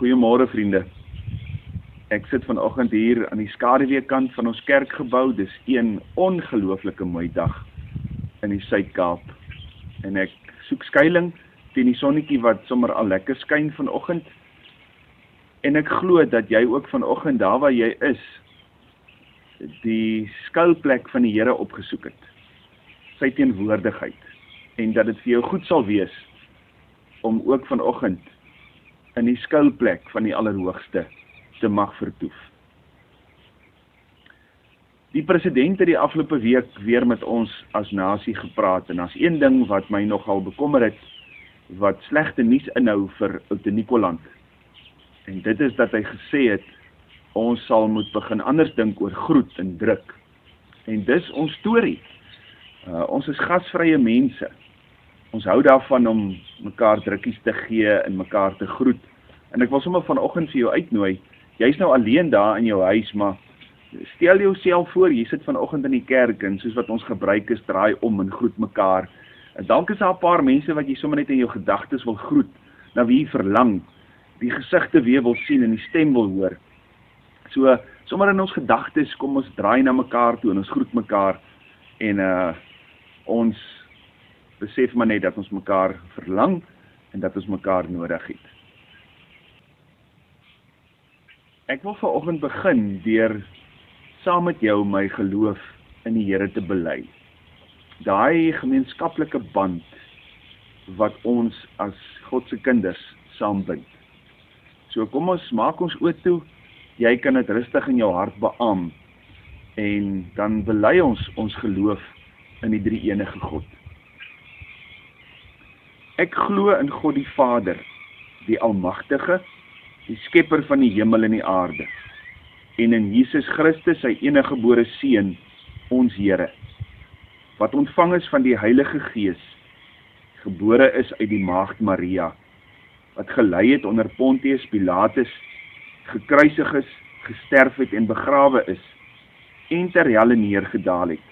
Goeiemôre vriende. Ek sit vanoggend hier aan die skaduweekant van ons kerkgebou. Dis een ongelooflike mooi dag in die Suid-Kaap. En ek soek skuilings teen die sonnetjie wat sommer al lekker skyn vanoggend. En ek glo dat jy ook vanoggend daar waar jy is, die skuilplek van die Here opgesoek het. Sy teenwoordigheid en dat dit vir jou goed sal wees om ook vanoggend in die skuilplek van die Allerhoogste te mag vertoef. Die president het die afgelope week weer met ons as nasie gepraat en as een ding wat my nogal bekommer het wat slegte nuus inhou vir Outenikoland. En dit is dat hy gesê het ons sal moet begin anders dink oor groet en druk. En dis ons storie. Uh, ons is gasvrye mense. Ons hou daarvan om mekaar drukkies te gee en mekaar te groet. En ek wil sommer vanoggend vir jou uitnooi. Jy's nou alleen daar in jou huis, maar stel jouself voor, jy sit vanoggend in die kerk en soos wat ons gebruik is, draai om en groet mekaar. En dalk is daar 'n paar mense wat jy sommer net in jou gedagtes wil groet, na wie jy verlang, die gesigte weer wil sien en die stem wil hoor. So sommer in ons gedagtes kom ons draai na mekaar toe en ons groet mekaar en uh ons besef maar net dat ons mekaar verlang en dat ons mekaar nodig het. Ek wil vanoggend begin deur saam met jou my geloof in die Here te bely. Daai gemeenskaplike band wat ons as God se kinders saambind. So kom ons maak ons oop toe. Jy kan dit rustig in jou hart beam en dan bely ons ons geloof in die drie enige God. Ek glo in God die Vader, die Almagtige, die Skepper van die hemel en die aarde, en in Jesus Christus, sy enige gebore Seun, ons Here, wat ontvang is van die Heilige Gees, gebore is uit die Maagd Maria, wat gelei het onder Pontius Pilatus, gekruisig is, gesterf het en begrawe is, en ter helle neergedaal het,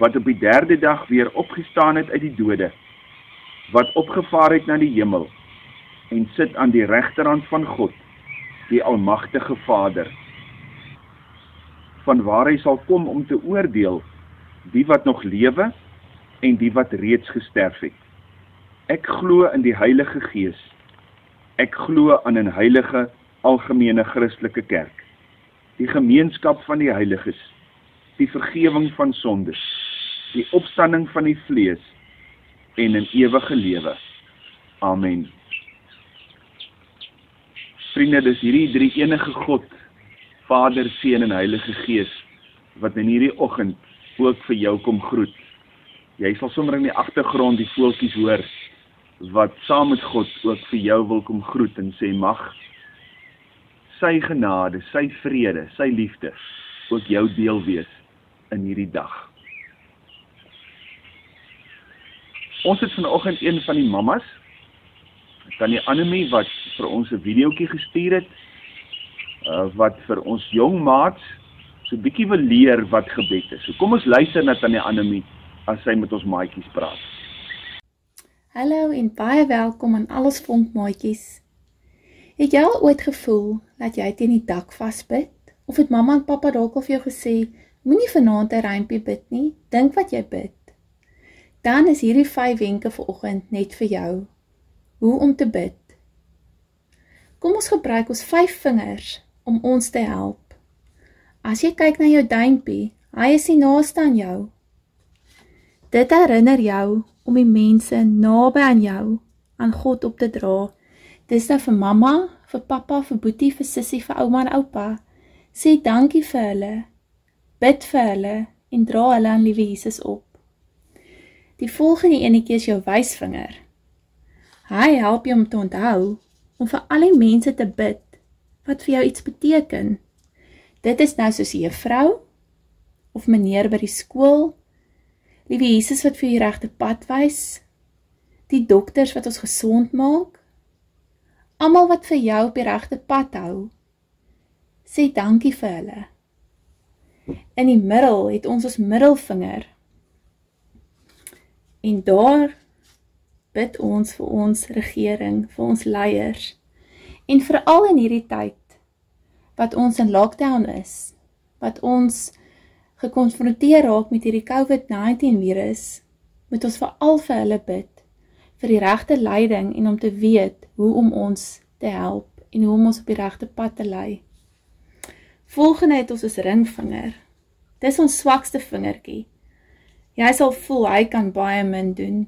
wat op die derde dag weer opgestaan het uit die dode, wat opgevaar het na die hemel en sit aan die regterhand van God, die almagtige Vader, van waar hy sal kom om te oordeel die wat nog lewe en die wat reeds gesterf het. Ek glo in die Heilige Gees. Ek glo aan 'n heilige algemene Christelike kerk, die gemeenskap van die heiliges, die vergifnis van sondes, die opstanding van die vlees en in ewige lewe. Amen. Vriende, dis hierdie drie enige God, Vader, Seun en Heilige Gees wat in hierdie oggend ook vir jou kom groet. Jy sal sommer in die agtergrond die voeltjies hoor wat saam met God ook vir jou wil kom groet en sê mag sy genade, sy vrede, sy liefde ook jou deel wees in hierdie dag. Ons het vanoggend een van die mammas, tannie Annelie wat vir ons 'n videoetjie gestuur het uh, wat vir ons jong maats so bietjie wil leer wat gebed is. So kom ons luister na tannie Annelie as sy met ons maatjies praat. Hallo en baie welkom aan al ons vonkmaatjies. Het jy al ooit gevoel dat jy teen die dak vasbid? Of het mamma en pappa dalk al vir jou gesê, moenie vanaand 'n rympie bid nie, dink wat jy bid? Dan is hierdie 5 wenke vir oggend net vir jou. Hoe om te bid. Kom ons gebruik ons 5 vingers om ons te help. As jy kyk na jou duimpie, hy is nie naaste aan jou. Dit herinner jou om die mense naby aan jou aan God op te dra. Dis nou vir mamma, vir pappa, vir boetie, vir sussie, vir ouma en oupa. Sê dankie vir hulle. Bid vir hulle en dra hulle aan liewe Jesus op. Die volgende enetjie is jou wysvinger. Hy help jou om te onthou om vir al die mense te bid wat vir jou iets beteken. Dit is nou soos 'n juffrou of meneer by die skool, liewe Jesus wat vir jou regte pad wys, die dokters wat ons gesond maak, almal wat vir jou op die regte pad hou. Sê dankie vir hulle. In die middel het ons ons middelvinger En daar bid ons vir ons regering, vir ons leiers. En veral in hierdie tyd wat ons in lockdown is, wat ons gekonfronteer raak met hierdie COVID-19 virus, moet ons veral vir hulle bid vir die regte leiding en om te weet hoe om ons te help en hoe om ons op die regte pad te lei. Volgende het ons ons ringvinger. Dis ons swakste vingertjie. Jy sal voel hy kan baie min doen.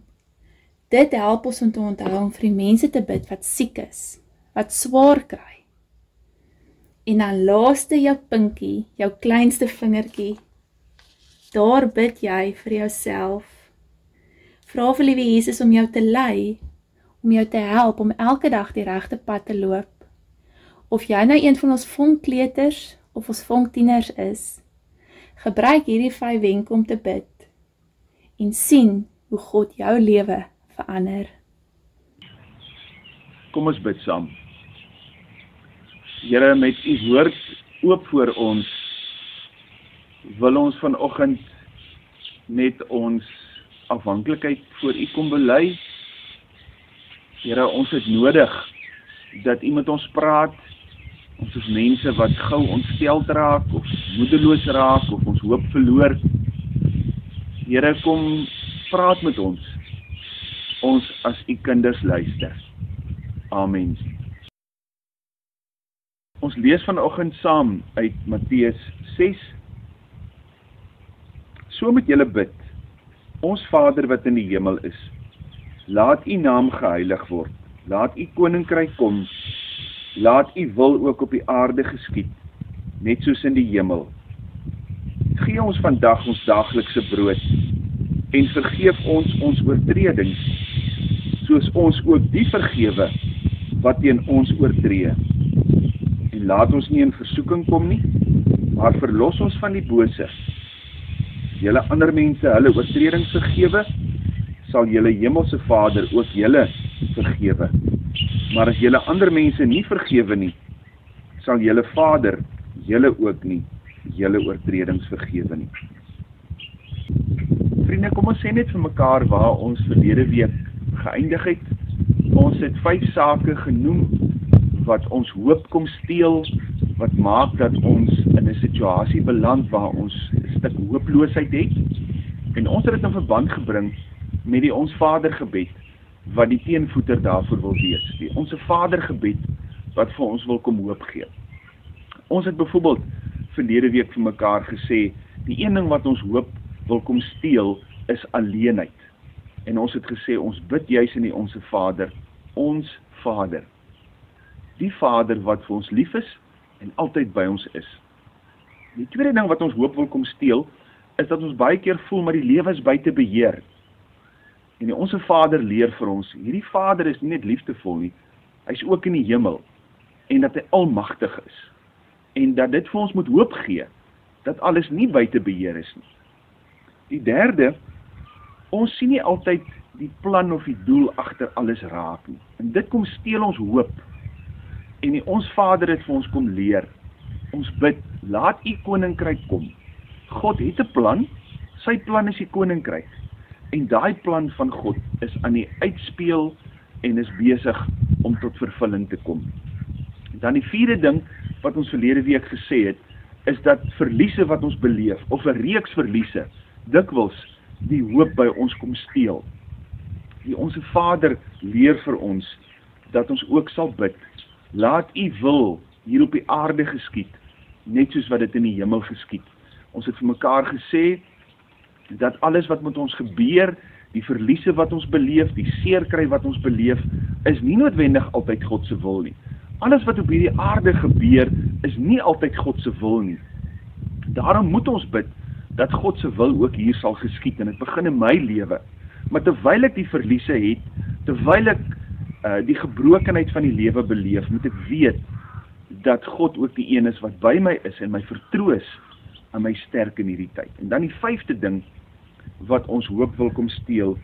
Dit help ons om te onthou om vir die mense te bid wat siek is, wat swaar kry. En dan laaste jou pinkie, jou kleinste vingertjie. Daar bid jy vir jouself. Vra vir liewe Jesus om jou te lei, om jou te help om elke dag die regte pad te loop. Of jy nou een van ons vonkleuters of ons vonktieners is, gebruik hierdie vyf wenke om te bid en sien hoe God jou lewe verander. Kom ons bid saam. Here, met u woord oop voor ons wil ons vanoggend net ons afhanklikheid voor u kom bely. Here, ons het nodig dat u met ons praat. Ons is mense wat gou ontstel raak of moedeloos raak of ons hoop verloor. Here kom praat met ons. Ons as u kinders luister. Amen. Ons lees vanoggend saam uit Matteus 6. So moet julle bid. Ons Vader wat in die hemel is, laat u naam geheilig word. Laat u koninkryk kom. Laat u wil ook op die aarde geskied, net soos in die hemel. Gee ons vandag ons daaglikse brood en vergeef ons ons oortredings soos ons ook die vergewe wat teen ons oortree. En laat ons nie in versoeking kom nie, maar verlos ons van die bose. Julle ander mense hulle oortredings vergewe, sal julle hemelse Vader ook julle vergewe. Maar as julle ander mense nie vergewe nie, sal julle Vader julle ook nie julle oortredings vergewe nie. Vriende, kom ons sê net vir mekaar waar ons verlede week geëindig het. Ons het vyf sake genoem wat ons hoop kom steel, wat maak dat ons in 'n situasie beland waar ons 'n stuk hooploosheid het. En ons het dit in verband gebring met die ons Vader gebed wat die teenvoeter daarvoor wil wees. Die onsse Vader gebed wat vir ons wil kom hoop gee. Ons het byvoorbeeld verlede week vir mekaar gesê, die een ding wat ons hoop wil kom steel is alleenheid. En ons het gesê ons bid juis in die onsse Vader, ons Vader. Die Vader wat vir ons lief is en altyd by ons is. Die tweede ding wat ons hoop wil kom steel is dat ons baie keer voel maar die lewe is buite beheer. En die onsse Vader leer vir ons, hierdie Vader is nie net liefdevol nie, hy's ook in die hemel en dat hy almagtig is en dat dit vir ons moet hoop gee dat alles nie buite beheer is nie. Die derde, ons sien nie altyd die plan of die doel agter alles raak nie. En dit kom steel ons hoop. En die ons Vader het vir ons kom leer. Ons bid, laat u koninkryk kom. God het 'n plan. Sy plan is die koninkryk. En daai plan van God is aan die uitspeel en is besig om tot vervulling te kom. Dan die vierde ding wat ons verlede week gesê het, is dat verliese wat ons beleef of 'n reeks verliese dikwels die hoop by ons kom steel. Die onsse Vader leer vir ons dat ons ook sal bid. Laat U wil hier op die aarde geskied, net soos wat dit in die hemel geskied. Ons het vir mekaar gesê dat alles wat met ons gebeur, die verliese wat ons beleef, die seer kry wat ons beleef, is nie noodwendig altyd God se wil nie alles wat op hierdie aarde gebeur is nie altyd God se wil nie. Daarom moet ons bid dat God se wil ook hier sal geskied en dit begin in my lewe. Maar terwyl ek die verliese het, terwyl ek uh, die gebrokenheid van die lewe beleef, moet ek weet dat God ook die een is wat by my is en my vertroos en my sterk in hierdie tyd. En dan die vyfde ding wat ons hoop wil kom steel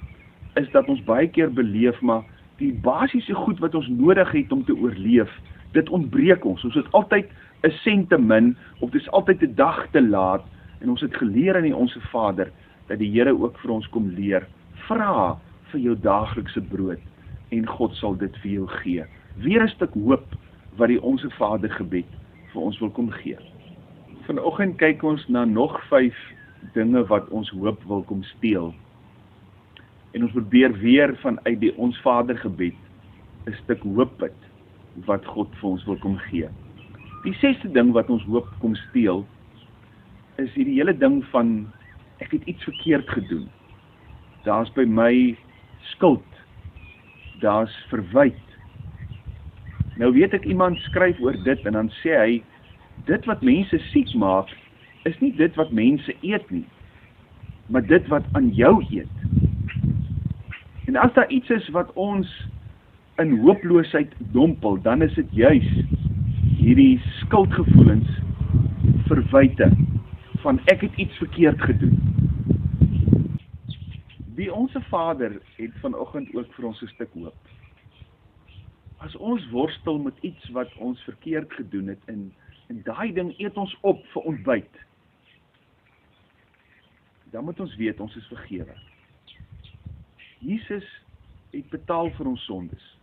is dat ons baie keer beleef maar die basiese goed wat ons nodig het om te oorleef, dit ontbreek ons. Ons het altyd 'n sent te min of dis altyd 'n dag te laat en ons het geleer aan die onsse Vader dat die Here ook vir ons kom leer. Vra vir jou daaglikse brood en God sal dit vir jou gee. Weer 'n stuk hoop wat die Onse Vader gebed vir ons wil kom gee. Vanoggend kyk ons na nog 5 dinge wat ons hoop wil kom steel. En ons probeer weer vanuit die Ons Vader gebed 'n stuk hoop put wat God vir ons wil kom gee. Die sesde ding wat ons hoop kom steel is hierdie hele ding van ek het iets verkeerd gedoen. Daar's by my skuld. Daar's verwyd. Nou weet ek iemand skryf oor dit en dan sê hy dit wat mense siek maak is nie dit wat mense eet nie, maar dit wat aan jou eet. En as daar iets is wat ons in hooploosheid dompel, dan is dit juis hierdie skuldgevoelens verwyte van ek het iets verkeerd gedoen. Die onsse Vader het vanoggend ook vir ons 'n stuk hoop. As ons worstel met iets wat ons verkeerd gedoen het en en daai ding eet ons op vir ontbyt, dan moet ons weet ons is vergewe. Jesus het betaal vir ons sondes.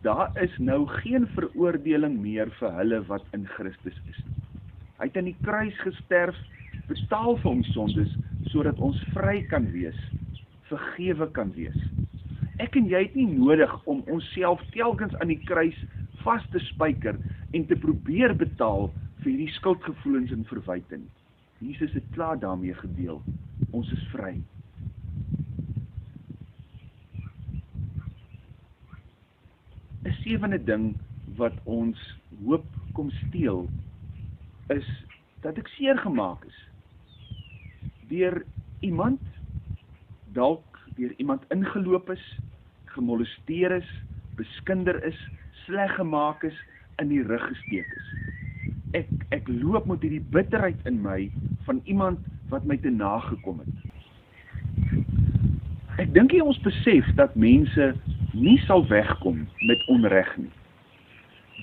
Daar is nou geen veroordeling meer vir hulle wat in Christus is nie. Hy het aan die kruis gesterf, betaal vir ons sondes sodat ons vry kan wees, vergewe kan wees. Ek en jy het nie nodig om onsself telkens aan die kruis vas te spyker en te probeer betaal vir hierdie skuldgevoelens en verwyte nie. Jesus het klaar daarmee gedeel. Ons is vry. 'n Sewende ding wat ons hoop kom steel is dat ek seer gemaak is deur iemand dalk deur iemand ingeloop is, gemolesteer is, beskinder is, sleg gemaak is, in die rug gesteek is. Ek ek loop met hierdie bitterheid in my van iemand wat my te nagekom het. Ek dink jy ons besef dat mense nie sal wegkom met onreg nie.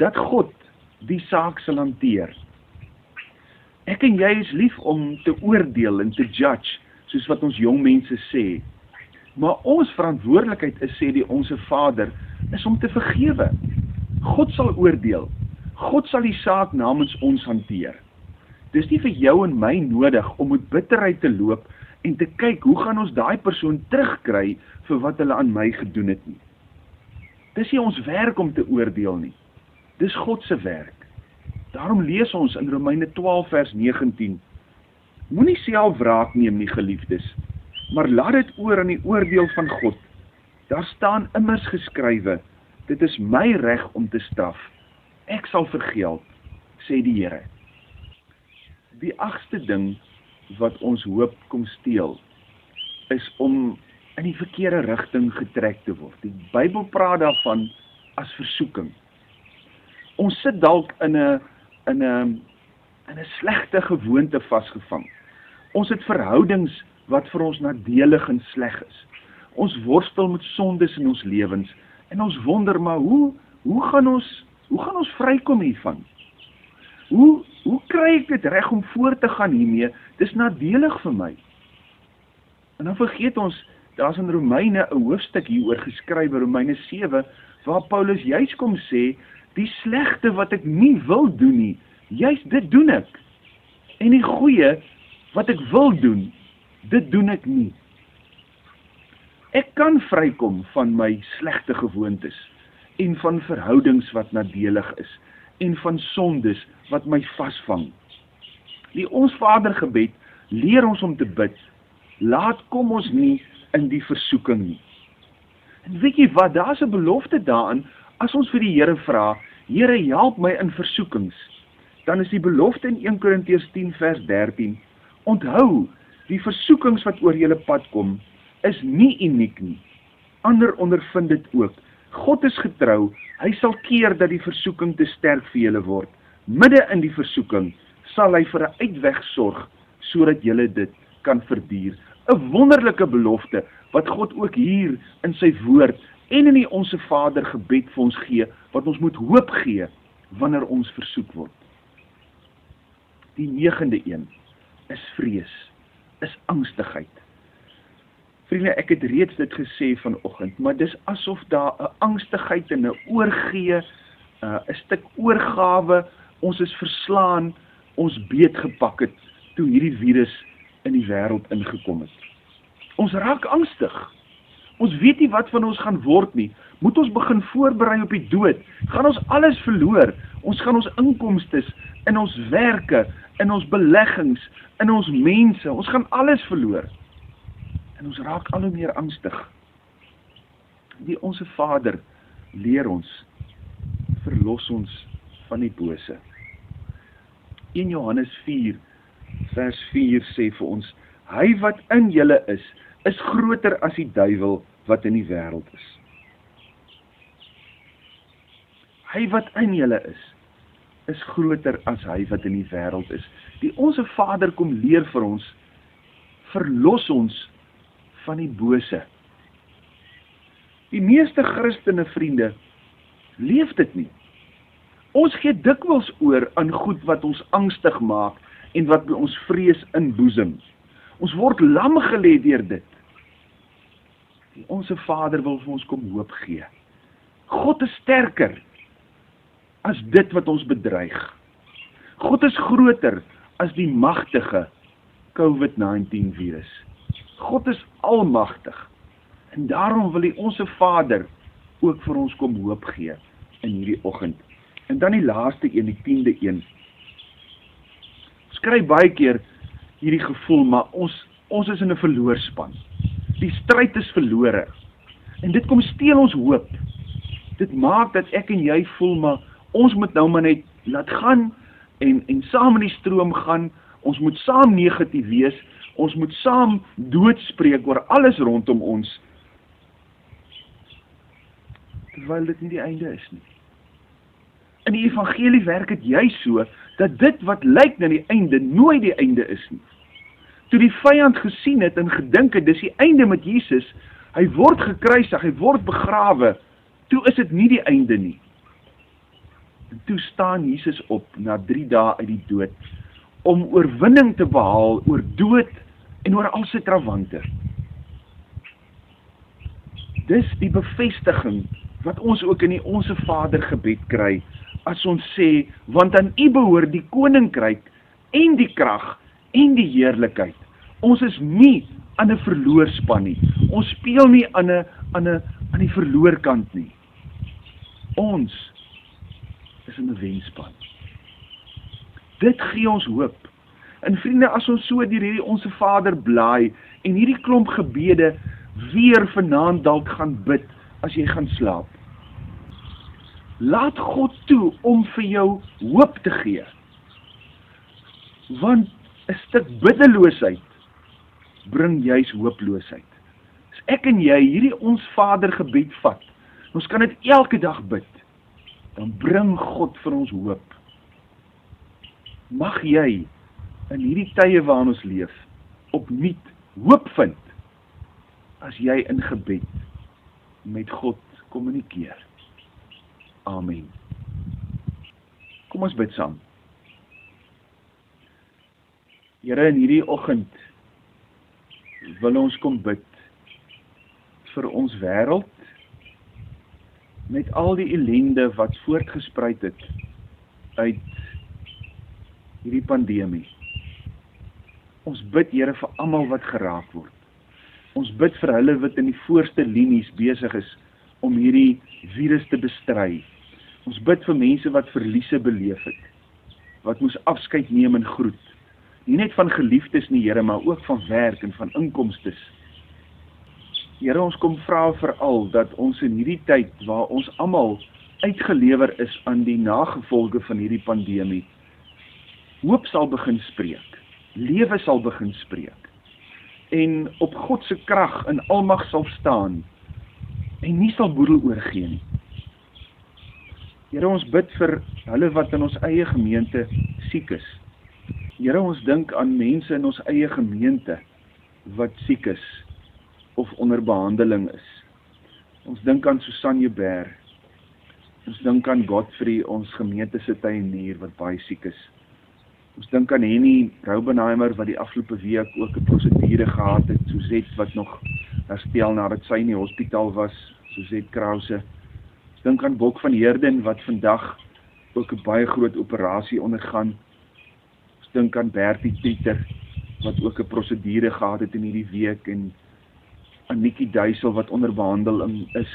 Dat God die saak sal hanteer. Ek en jy is lief om te oordeel en te judge, soos wat ons jong mense sê. Maar ons verantwoordelikheid is sê die onsse Vader is om te vergewe. God sal oordeel. God sal die saak namens ons hanteer. Dis nie vir jou en my nodig om met bitterheid te loop en te kyk hoe gaan ons daai persoon terugkry vir wat hulle aan my gedoen het nie. Dis nie ons werk om te oordeel nie. Dis God se werk. Daarom lees ons in Romeine 12 vers 19: Moenie self wraak neem nie, geliefdes, maar laat dit oor aan die oordeel van God. Daar staan immers geskrywe: Dit is my reg om te straf. Ek sal vergeld, sê die Here. Die agste ding wat ons hoop kom steel is om in die verkeerde rigting getrek te word. Die Bybel praat daarvan as versoeking. Ons sit dalk in 'n in 'n in 'n slegte gewoonte vasgevang. Ons het verhoudings wat vir ons nadelig en sleg is. Ons worstel met sondes in ons lewens en ons wonder maar hoe hoe gaan ons hoe gaan ons vrykom hiervan? Hoe hoe kry ek dit reg om voort te gaan hiermee? Dis nadelig vir my. En dan vergeet ons daar's in Romeine 'n hoofstuk hieroor geskryf, Romeine 7, waar Paulus juis kom sê, die slegte wat ek nie wil doen nie, juis dit doen ek. En die goeie wat ek wil doen, dit doen ek nie. Ek kan vrykom van my slegte gewoontes en van verhoudings wat nadelig is en van sondes wat my vasvang. Die ons Vader gebed leer ons om te bid. Laat kom ons nie in die versoeking nie. En weet jy wat, daar's 'n belofte daarin as ons vir die Here vra, Here, help my in versoekings. Dan is die belofte in 1 Korintiërs 10 vers 13: Onthou, die versoekings wat oor julle pad kom, is nie uniek nie. Ander ondervind dit ook. God is getrou. Hy sal keer dat die versoeking te sterk vir julle word. Midde in die versoeking sal hy vir 'n uitweg sorg sodat julle dit kan verduur. 'n Wonderlike belofte wat God ook hier in sy woord en in die onsse Vader gebed vir ons gee wat ons moet hoop gee wanneer ons versoek word. Die 9de een is vrees, is angstigheid. Vriende, ek het reeds dit gesê vanoggend, maar dis asof daar 'n angstigheid en 'n oorgee uh 'n stuk oorgawe. Ons is verslaan, ons beet gepak het toe hierdie virus in die wêreld ingekom het. Ons raak angstig. Ons weet nie wat van ons gaan word nie. Moet ons begin voorberei op die dood? Gaan ons alles verloor? Ons gaan ons inkomstes in ons werke, in ons beleggings, in ons mense, ons gaan alles verloor. En ons raak al hoe meer angstig. Die onsse Vader leer ons verlos ons van die bose. 1 Johannes 4 vers 4 sê vir ons: Hy wat in julle is, is groter as die duiwel wat in die wêreld is. Hy wat in julle is, is groter as hy wat in die wêreld is. Die onsse Vader kom leer vir ons verlos ons van die bose. Die meeste Christene vriende leef dit nie. Ons gee dikwels oor aan goed wat ons angstig maak en wat by ons vrees inboesem. Ons word lam gelê deur dit. Die onsse Vader wil vir ons kom hoop gee. God is sterker as dit wat ons bedreig. God is groter as die magtige COVID-19 virus. God is almagtig. En daarom wil hy ons se Vader ook vir ons kom hoop gee in hierdie oggend. En dan die laaste een, die 10de een. Ons kry baie keer hierdie gevoel maar ons ons is in 'n verloorspan. Die stryd is verlore. En dit kom steel ons hoop. Dit maak dat ek en jy voel maar ons moet nou maar net laat gaan en en saam in die stroom gaan. Ons moet saam negatief wees Ons moet saam doodspreek oor alles rondom ons. Terwyl dit nie die einde is nie. In die evangelie werk dit juis so dat dit wat lyk na die einde nooit die einde is nie. Toe die vyand gesien het en gedink het dis die einde met Jesus, hy word gekruisig, hy word begrawe, toe is dit nie die einde nie. En toe staan Jesus op na 3 dae uit die dood om oorwinning te behaal oor dood en oor al sy trawante. Dis die bevestiging wat ons ook in die onsse Vader gebed kry as ons sê want aan U behoort die koninkryk en die krag en die heerlikheid. Ons is nie aan 'n verloorspan nie. Ons speel nie aan 'n aan 'n aan die verloorkant nie. Ons is in 'n wenspan. Dit gee ons hoop. En vriende, as ons so deur hierdie onsse Vader blaai en hierdie klomp gebede weer vanaand dalk gaan bid as jy gaan slaap. Laat God toe om vir jou hoop te gee. Want 'n stuk biddeloosheid bring juis hooploosheid. As ek en jy hierdie ons Vader gebed vat, ons kan dit elke dag bid, dan bring God vir ons hoop. Mag jy in hierdie tye waarin ons leef opnuut hoop vind as jy in gebed met God kommunikeer. Amen. Kom ons bid saam. Here in hierdie oggend wil ons kom bid vir ons wêreld met al die ellende wat voortgespruit het uit hierdie pandemie. Ons bid Here vir almal wat geraak word. Ons bid vir hulle wat in die voorste linies besig is om hierdie virus te bestry. Ons bid vir mense wat verliese beleef het. Wat moes afskeid neem en groet. Nie net van geliefdes nie, Here, maar ook van werk en van inkomste. Here, ons kom vra veral dat ons in hierdie tyd waar ons almal uitgelewer is aan die nagevolge van hierdie pandemie, hoop sal begin spreek lewe sal begin spreek en op God se krag in almag sal staan en nie sal boedel oorgee nie. Here ons bid vir hulle wat in ons eie gemeente siek is. Here ons dink aan mense in ons eie gemeente wat siek is of onder behandeling is. Ons dink aan Susanne Ber. Ons dink aan Godfrey, ons gemeente se tuinier wat baie siek is. Ons dink aan Henny Roubenheimer wat die afgelope week ook 'n prosedure gehad het, Suzet wat nog herstel nadat sy in die hospitaal was, Suzet Krause. Ons dink aan Bok van Heerden wat vandag ook 'n baie groot operasie ondergaan. Dink aan Bertie Pieter wat ook 'n prosedure gehad het in hierdie week en Anetjie Duisel wat onder behandeling is.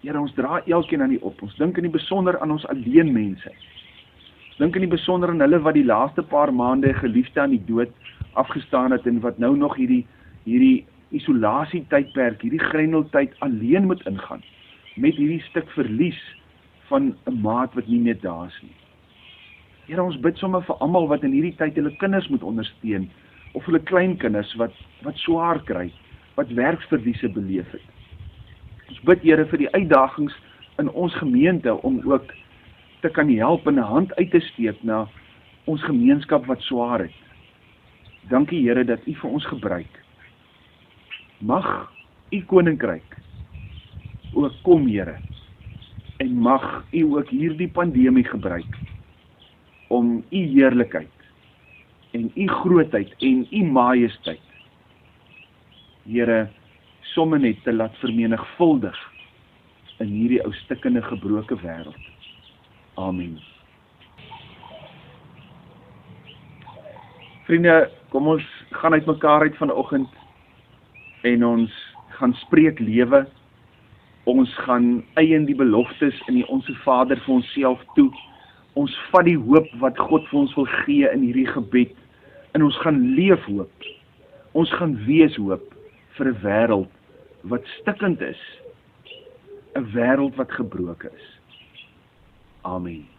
Here, ons dra elkeen aan U op. Ons dink in die besonder aan ons alleen mense. Ons dink in die besonder aan hulle wat die laaste paar maande geliefde aan die dood afgestaan het en wat nou nog hierdie hierdie isolasie tydperk, hierdie grendeltyd alleen moet ingaan met hierdie stuk verlies van 'n maat wat nie meer daar is nie. Here ons bid sommer vir almal wat in hierdie tyd hulle kinders moet ondersteun of hulle kleinkinders wat wat swaar kry, wat werksverliese beleef het. Ons bid Here vir die uitdagings in ons gemeente om ook te kan help en 'n hand uit te steek na ons gemeenskap wat swaar het. Dankie Here dat U vir ons gebruik. Mag U koninkryk ook kom Here. En mag U ook hierdie pandemie gebruik om U heerlikheid en U grootheid en U majesteit Here somme net te laat vermenigvuldig in hierdie ou stikkende gebroke wêreld. Amen. Vriende, kom ons gaan uitmekaar uit vanoggend en ons gaan spreek lewe ons gaan eien die beloftes in die onsse Vader vir onsself toe. Ons vat die hoop wat God vir ons wil gee in hierdie gebed en ons gaan leef hoop. Ons gaan wees hoop vir 'n wêreld wat stikkend is. 'n wêreld wat gebroken is. Amen.